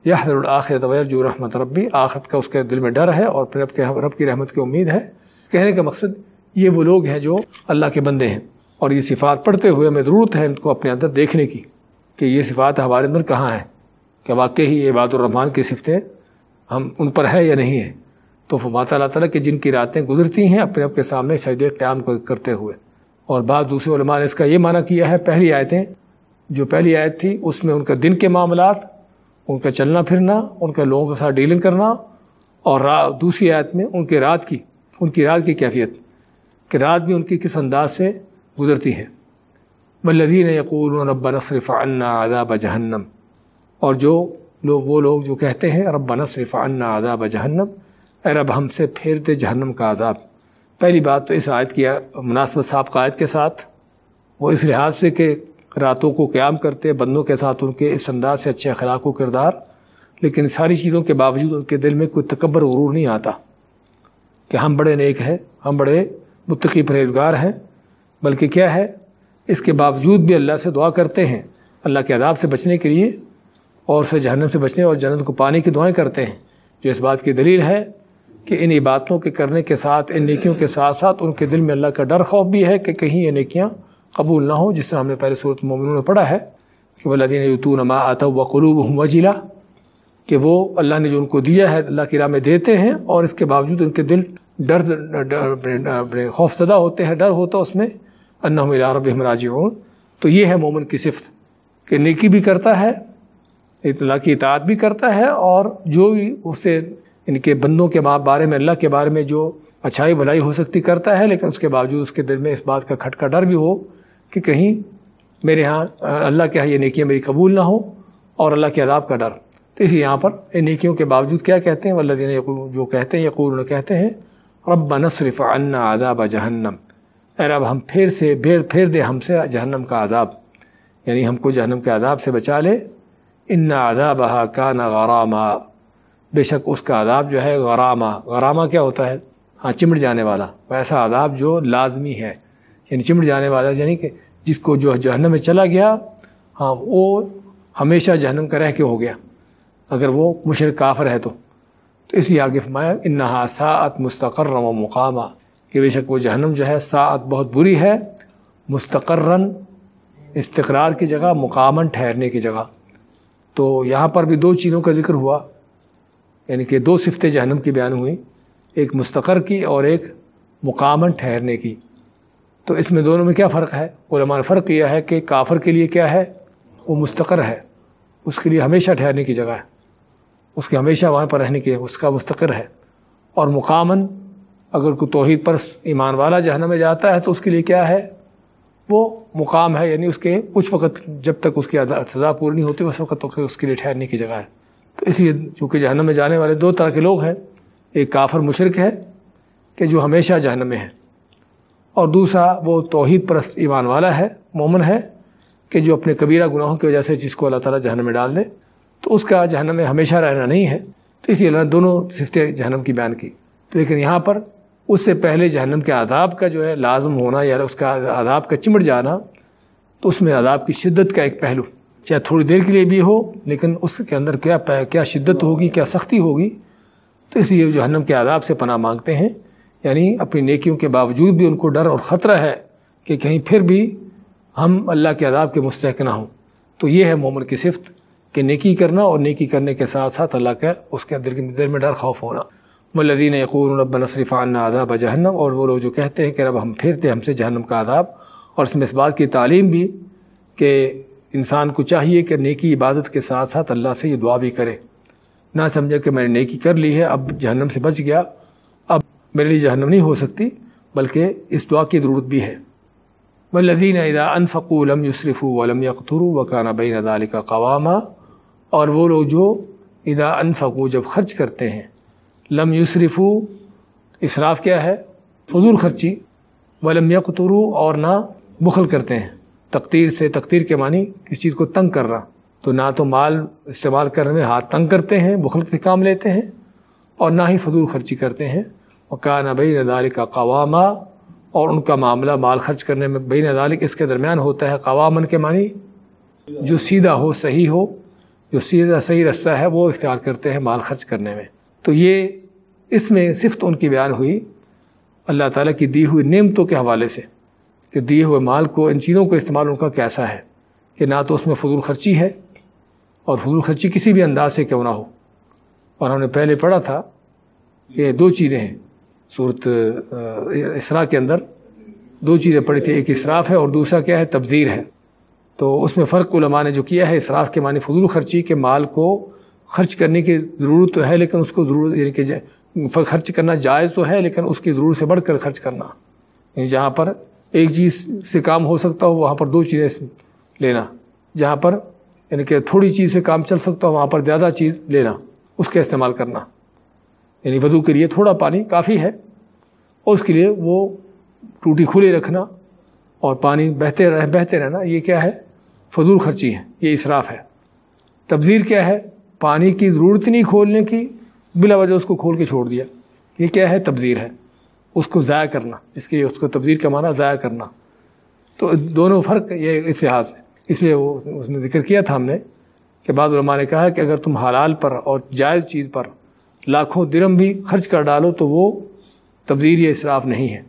Speaker 1: یہ حضر الآخر طویر جو رحمت ربی۔ آخرت کا اس کے دل میں ڈر ہے اور پھر رب کے، رب کی رحمت کی امید ہے۔ کہنے کا مقصد یہ وہ لوگ ہیں جو اللہ کے بندے ہیں۔ اور یہ صفات پڑھتے ہوئے ہمیں ضرورت ہے ان کو اپنے اندر دیکھنے کی کہ یہ صفات ہمارے اندر کہاں ہیں، کہ واقعی یہ عباد الرحمٰن کی صفتیں ہم ان پر ہے یا نہیں ہے تو فرماتا اللہ تعالیٰ کہ جن کی راتیں گزرتی ہیں اپنے آپ کے سامنے سجدے قیام کرتے ہوئے۔ اور بعض دوسرے علماء نے اس کا یہ معنی کیا ہے، پہلی آیتیں۔ جو پہلی آیت تھی، اس میں ان کا دن کے معاملات، ان کا چلنا پھرنا، ان کا لوگوں کے ساتھ ڈیلنگ کرنا، اور دوسری آیت میں ان کے رات کی، ان کی رات کی کیفیت، کہ رات بھی ان کی کس انداز سے گزرتی ہے بلدین یقول رب نصرف عنا عذاب جہنم۔ اور جو لوگ وہ لوگ جو کہتے ہیں رب نصرف عنا عذاب جہنم۔ اے رب، ہم سے پھیرتے جہنم کا عذاب۔ پہلی بات تو اس آیت کی مناسبت صاحب قائد کے ساتھ۔ وہ اس لحاظ سے کہ راتوں کو قیام کرتے، بندوں کے ساتھ ان کے اس انداز سے اچھے اخلاق و کردار۔ لیکن ساری چیزوں کے باوجود ان کے دل میں کوئی تکبر غرور نہیں آتا۔ کہ ہم بڑے نیک ہیں، ہم بڑے متقی پرہیزگار ہیں۔ بلکہ کیا ہے؟ اس کے باوجود بھی اللہ سے دعا کرتے ہیں۔ اللہ کے عذاب سے بچنے کے لیے اور سے جہنم سے بچنے اور جنت کو پانے کی دعائیں کرتے ہیں۔ جو اس بات کی دلیل ہے کہ ان عبادتوں کے کرنے کے ساتھ، ان نیکیوں کے ساتھ ساتھ ان کے دل میں اللہ کا ڈر خوف بھی ہے کہ کہیں یہ نیکیاں قبول نہ ہوں۔ جس طرح ہم نے پہلے صورت مومنوں میں پڑھا ہے کہ اللہ دین یتون ما آتا و قلوب ہوں کہ وہ اللہ نے جو ان کو دیا ہے، اللہ کی راہ میں دیتے ہیں اور اس کے باوجود ان کے دل ڈر خوف زدہ ہوتے ہیں، ڈر ہوتا اس میں۔ اللہ رب راجعون۔ تو یہ ہے مومن کی صفت کہ نیکی بھی کرتا ہے، اللہ کی اطاعت بھی کرتا ہے اور جو بھی اس سے ان کے بندوں کے بارے میں، اللہ کے بارے میں جو اچھائی بھلائی ہو سکتی کرتا ہے، لیکن اس کے باوجود اس کے دل میں اس بات کا کھٹکا ڈر بھی ہو کہ کہیں میرے ہاں اللہ کے ہاں یہ نیکیاں میری قبول نہ ہو اور اللہ کے عذاب کا ڈر۔ تو اسی یہاں پر ان نیکیوں کے باوجود کیا کہتے ہیں؟ واللہ دین جو کہتے ہیں یقول کہتے ہیں رب نصرف عنا عذاب جہنم۔ اے رب، ہم پھر سے بھیر پھیر دے ہم سے جہنم کا عذاب۔ یعنی ہم کو جہنم کے عذاب سے بچا لے۔ ان عذاب کا نا غرامہ بے شک اس کا عذاب جو ہے غرامہ غرامہ کیا ہوتا ہے؟ ہاں چمٹ جانے والا۔ ویسا عذاب جو لازمی ہے۔ یعنی چمٹ جانے والا یعنی کہ جس کو جو جہنم میں چلا گیا ہاں وہ ہمیشہ جہنم کا رہ کے ہو گیا۔ اگر وہ مشرق کافر ہے تو۔ تو اس لیے آگے فرمایا، انہا ساعت مستقر و مقامہ کہ بے شک وہ جہنم جو ہے ساعت بہت بری ہے مستقرن استقرار کی جگہ مقامن ٹھہرنے کی جگہ۔ تو یہاں پر بھی دو چیزوں کا ذکر ہوا یعنی کہ دو صفت جہنم کی بیان ہوئی ایک مستقر کی اور ایک مقامن ٹھہرنے کی۔ تو اس میں دونوں میں کیا فرق ہے؟ علماء نے فرق یہ ہے کہ کافر کے لیے کیا ہے؟ وہ مستقر ہے۔ اس کے لیے ہمیشہ ٹھہرنے کی جگہ ہے۔ اس کے ہمیشہ وہاں پر رہنے کی اس کا مستقر ہے۔ اور مقامن اگر کوئی توحید پر ایمان والا جہنم میں جاتا ہے تو اس کے لیے کیا ہے؟ وہ مقام ہے یعنی اس کے کچھ وقت جب تک اس کی سزا پوری نہیں ہوتی، اس وقت تو اس کے لیے ٹھہرنے کی جگہ ہے۔ تو اس لیے چونکہ جہنم میں جانے والے دو طرح کے لوگ ہیں، ایک کافر مشرق ہے کہ جو ہمیشہ جہنم میں ہے، اور دوسرا وہ توحید پرست ایمان والا ہے، مومن ہے کہ جو اپنے کبیرہ گناہوں کی وجہ سے جس کو اللہ تعالیٰ جہنم میں ڈال دے۔ تو اس کا جہنم میں ہمیشہ رہنا نہیں ہے۔ تو اس لیے اللہ نے دونوں صفتیں جہنم کی بیان کی۔ تو لیکن یہاں پر اس سے پہلے جہنم کے عذاب کا جو ہے لازم ہونا یا اس کا عذاب کا چمٹ جانا، تو اس میں عذاب کی شدت کا ایک پہلو، چاہے تھوڑی دیر کے لیے بھی ہو، لیکن اس کے اندر کیا کیا شدت ہوگی، کیا سختی ہوگی؟ تو اس لیے جہنم کے عذاب سے پناہ مانگتے ہیں۔ یعنی اپنی نیکیوں کے باوجود بھی ان کو ڈر اور خطرہ ہے کہ کہیں پھر بھی ہم اللہ کے عذاب کے مستحق نہ ہوں۔ تو یہ ہے مومن کی صفت کہ نیکی کرنا اور نیکی کرنے کے ساتھ ساتھ اللہ کا اس کے اندر دل میں ڈر خوف ہونا۔ ملزین یقور رب نصرف عنا عذاب جہنم، اور وہ لوگ جو کہتے ہیں کہ رب ہم پھرتے ہم سے جہنم کا عذاب، اور اس میں اس بات کی تعلیم بھی کہ انسان کو چاہیے کہ نیکی عبادت کے ساتھ ساتھ اللہ سے یہ دعا بھی کرے۔ نہ سمجھے کہ میں نے نیکی کر لی ہے، اب جہنم سے بچ گیا، اب میرے لیے جہنم نہیں ہو سکتی، بلکہ اس دعا کی ضرورت بھی ہے۔ ملزین ادا انفق علم یصرف ولم یقتر وکانہ بین ادال کا قوامہ اور وہ لوگ جو ادا انفقو جب خرچ کرتے ہیں لم یصرفو اصراف کیا ہے؟ فضول خرچی، ولم یقترو اور نہ بخل کرتے ہیں۔ تقدیر سے تقدیر کے معنی کسی چیز کو تنگ کر رہا۔ تو نہ تو مال استعمال کرنے میں ہاتھ تنگ کرتے ہیں، بخل سے کام لیتے ہیں، اور نہ ہی فضول خرچی کرتے ہیں۔ اور کا نہ کا قوامہ اور ان کا معاملہ مال خرچ کرنے میں بین ادالک اس کے درمیان ہوتا ہے۔ قوامن کے معنی جو سیدھا ہو، صحیح ہو، جو سیدھا، صحیح رستہ ہے، وہ اختیار کرتے ہیں مال خرچ کرنے میں۔ تو یہ اس میں صفت ان کی بیان ہوئی اللہ تعالیٰ کی دی ہوئی نعمتوں کے حوالے سے کہ دیے ہوئے مال کو ان چیزوں کو استعمال ان کا کیسا ہے کہ نہ تو اس میں فضول خرچی ہے اور فضول خرچی کسی بھی انداز سے کیوں نہ ہو۔ اور ہم نے پہلے پڑھا تھا کہ دو چیزیں ہیں۔ صورت اسرا کے اندر دو چیزیں پڑھی تھی، ایک اسراف ہے اور دوسرا کیا ہے؟ تبذیر ہے۔ تو اس میں فرق علماء نے جو کیا ہے، اسراف کے معنی فضول خرچی کے مال کو خرچ کرنے کی ضرورت تو ہے، لیکن اس کو ضرورت یعنی کہ خرچ کرنا جائز تو ہے، لیکن اس کی ضرورت سے بڑھ کر خرچ کرنا۔ یعنی جہاں پر ایک چیز سے کام ہو سکتا ہو، وہاں پر دو چیزیں لینا۔ جہاں پر یعنی کہ تھوڑی چیز سے کام چل سکتا ہو، وہاں پر زیادہ چیز لینا، اس کا استعمال کرنا۔ یعنی وضو کے لیے تھوڑا پانی کافی ہے اور اس کے لیے وہ ٹوٹی کھلی رکھنا اور پانی بہتے رہ، بہتے رہنا، یہ کیا ہے؟ فضول خرچی ہے، یہ اسراف ہے۔ تبذیر کیا ہے؟ پانی کی ضرورت نہیں کھولنے کی، بلا وجہ اس کو کھول کے چھوڑ دیا۔ یہ کیا ہے؟ تبذیر ہے۔ اس کو ضائع کرنا۔ اس کے اس کو تبذیر کا معنی ضائع کرنا۔ تو دونوں فرق یہ اس لحاظ ہے اس لیے وہ اس نے ذکر کیا تھا ہم نے کہ بعض علماء نے کہا کہ اگر تم حلال پر اور جائز چیز پر لاکھوں درم بھی خرچ کر ڈالو تو وہ تبدیل یا اصراف نہیں ہے۔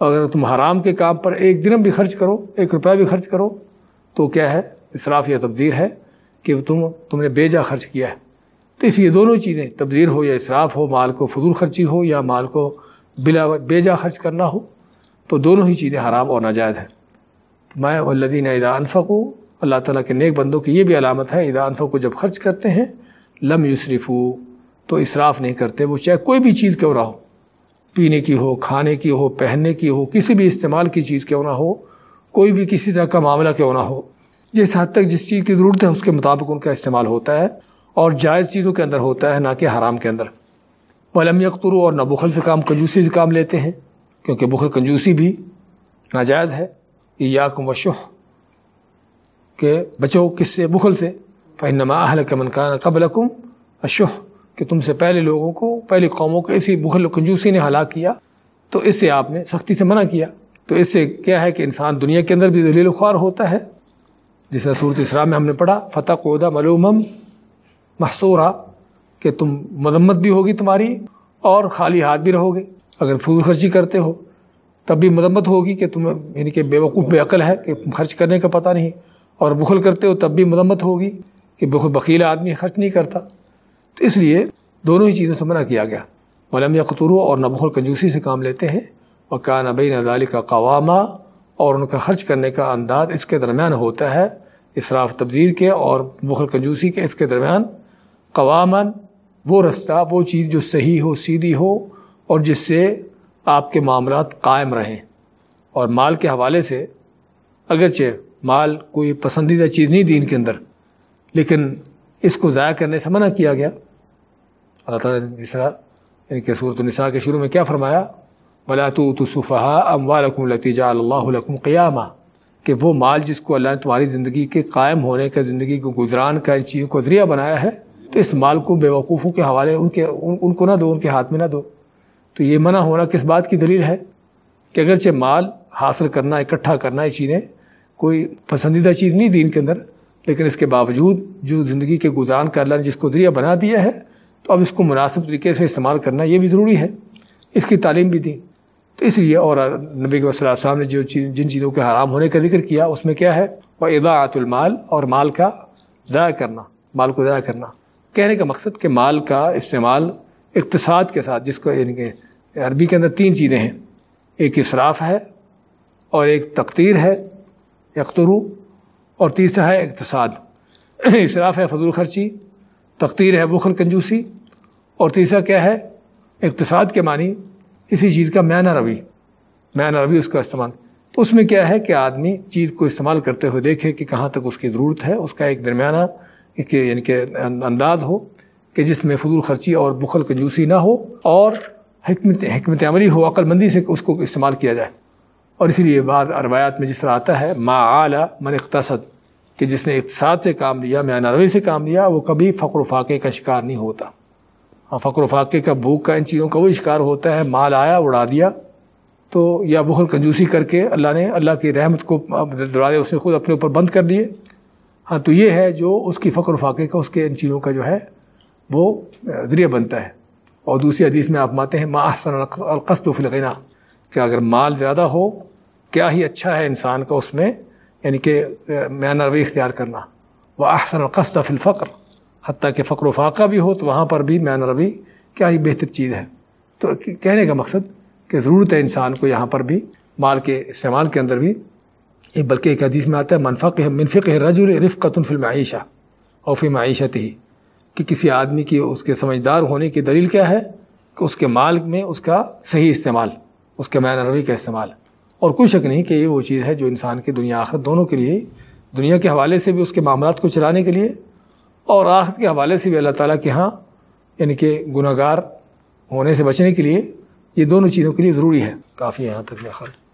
Speaker 1: اگر تم حرام کے کام پر ایک درم بھی خرچ کرو، ایک روپیہ بھی خرچ کرو تو کیا ہے؟ اصراف یا تبدیل ہے۔ کہ تم تم نے بیجا خرچ کیا ہے۔ تو اس لیے دونوں چیزیں تبدیل ہو یا اصراف ہو، مال کو فضول خرچی ہو یا مال کو بلا بیجا خرچ کرنا ہو، تو دونوں ہی چیزیں حرام اور ناجائز ہیں۔ میں والذین اذا انفقو اللہ تعالیٰ کے نیک بندوں کی یہ بھی علامت ہے، اذا انفقو جب خرچ کرتے ہیں، لم یسرفو تو اسراف نہیں کرتے، وہ چاہے کوئی بھی چیز کیوں نہ ہو، پینے کی ہو، کھانے کی ہو، پہننے کی ہو، کسی بھی استعمال کی چیز کیوں نہ ہو، کوئی بھی کسی طرح کا معاملہ کیوں نہ ہو۔ جس حد تک جس چیز کی ضرورت ہے اس کے مطابق ان کا استعمال ہوتا ہے اور جائز چیزوں کے اندر ہوتا ہے، نہ کہ حرام کے اندر۔ ولم یکترو اور نہ بخل سے کام، کنجوسی سے کام لیتے ہیں، کیونکہ بخل کنجوسی بھی ناجائز ہے۔ یا کم وشح کہ بچو کس سے؟ بخل سے۔ فنما اہل کا منکان قبل کم اشح کہ تم سے پہلے لوگوں کو، پہلی قوموں کو اسی بخل و کنجوسی نے ہلاک کیا۔ تو اس سے آپ نے سختی سے منع کیا۔ تو اس سے کیا ہے کہ انسان دنیا کے اندر بھی دلیل خوار ہوتا ہے۔ جسے صورت اسلام میں ہم نے پڑھا فتح قودہ ملومم محصورہ کہ تم مذمت بھی ہوگی تمہاری اور خالی ہاتھ بھی رہو گے۔ اگر فضول خرچی کرتے ہو، تب بھی مذمت ہوگی کہ تم یعنی کہ بے وقوف بے عقل ہے کہ خرچ کرنے کا پتہ نہیں۔ اور بخل کرتے ہو، تب بھی مذمت ہوگی کہ بخل بخیل آدمی خرچ نہیں کرتا۔ تو اس لیے دونوں ہی چیزوں سے منع کیا گیا۔ مولم قطرو اور نبخل کنجوسی سے کام لیتے ہیں۔ اور کا نبی نظالی کا قوامہ اور ان کا خرچ کرنے کا انداز اس کے درمیان ہوتا ہے اصراف تبدیل کے اور بخل کنجوسی کے اس کے درمیان۔ قواماً وہ رستہ، وہ چیز جو صحیح ہو، سیدھی ہو اور جس سے آپ کے معاملات قائم رہیں۔ اور مال کے حوالے سے اگرچہ مال کوئی پسندیدہ چیز نہیں دین کے اندر، لیکن اس کو ضائع کرنے سے منع کیا گیا۔ اللہ تعالیٰ نے اس طرح یعنی کہ صورت النساء کے شروع میں کیا فرمایا؟ بلا تو تصفہ ام والم اللہ علکم قیامہ کہ وہ مال جس کو اللہ نے تمہاری زندگی کے قائم ہونے کا، زندگی کو گزران کا، ان چیزوں کو ذریعہ بنایا ہے، تو اس مال کو بے وقوفوں کے حوالے، ان کے، ان کو نہ دو، ان کے ہاتھ میں نہ دو۔ تو یہ منع ہونا کس بات کی دلیل ہے؟ کہ اگرچہ مال حاصل کرنا، اکٹھا کرنا یہ چیزیں کوئی پسندیدہ چیز نہیں دین کے اندر، لیکن اس کے باوجود جو زندگی کے گزاران کا اللہ نے جس کو ذریعہ بنا دیا ہے، تو اب اس کو مناسب طریقے سے استعمال کرنا یہ بھی ضروری ہے۔ اس کی تعلیم بھی دی تو اس لیے اور نبی کے وسلم السلام نے جو چیز جن چیزوں کے حرام ہونے کا ذکر کیا، اس میں کیا ہے؟ وہ اضاعت المال اور مال کا ضائع کرنا، مال کو ضائع کرنا۔ کہنے کا مقصد کہ مال کا استعمال اقتصاد کے ساتھ، جس کو یعنی کہ عربی کے اندر تین چیزیں ہیں۔ ایک اصراف ہے اور ایک تقتیر ہے، یکترو، اور تیسرا ہے اقتصاد۔ اصراف ہے فضول خرچی تختیر ہے بخل کنجوسی، اور تیسرا کیا ہے؟ اقتصاد کے معنی کسی چیز کا معنی روی معنی روی اس کا استعمال۔ تو اس میں کیا ہے کہ آدمی چیز کو استعمال کرتے ہوئے دیکھے کہ کہاں تک اس کی ضرورت ہے، اس کا ایک درمیانہ ایک یعنی کہ انداز ہو کہ جس میں فضول خرچی اور بخل کنجوسی نہ ہو اور حکمت حکمت عملی ہو، عقل مندی سے اس کو استعمال کیا جائے۔ اور اسی لیے بعض روایات میں جس طرح آتا ہے، ما اعلیٰ من اقتصد، کہ جس نے اقتصاد سے کام لیا، میں نروی سے کام لیا، وہ کبھی فقر و فاقے کا شکار نہیں ہوتا۔ فقر و فاقے کا بھوک کا ان چیزوں کا وہی شکار ہوتا ہے، مال آیا، اڑا دیا، تو یا بخل کنجوسی کر کے اللہ نے اللہ کی رحمت کو دروازے اس نے خود اپنے اوپر بند کر لیے ہاں تو یہ ہے جو اس کی فقر و فاقے کا، اس کے ان چیزوں کا جو ہے وہ ذریعہ بنتا ہے۔ اور دوسری حدیث میں آپ ماتے ہیں، ما احسن القصد و فلقینہ کہ اگر مال زیادہ ہو، کیا ہی اچھا ہے انسان کا اس میں یعنی کہ میں روی اختیار کرنا۔ وہ احسن القصد فی الفقر حتیٰ کہ فقر و فاقہ بھی ہو تو وہاں پر بھی میں روی کیا ہی بہتر چیز ہے۔ تو کہنے کا مقصد کہ ضرورت ہے انسان کو یہاں پر بھی مال کے استعمال کے اندر بھی۔ بلکہ ایک حدیث میں آتا ہے منفق منفق رجل رفقۃ فی المعیشہ اور فی معیشت ہی کہ کسی آدمی کی اس کے سمجھدار ہونے کی دلیل کیا ہے؟ کہ اس کے مال میں اس کا صحیح استعمال، اس کے معنی روی کا استعمال۔ اور کوئی شک نہیں کہ یہ وہ چیز ہے جو انسان کی دنیا آخر دونوں کے لیے، دنیا کے حوالے سے بھی اس کے معاملات کو چلانے کے لیے اور آخر کے حوالے سے بھی اللہ تعالیٰ کے ہاں یعنی کہ گناہ گار ہونے سے بچنے کے لیے یہ دونوں چیزوں کے لیے ضروری ہے۔ کافی یہاں تک خل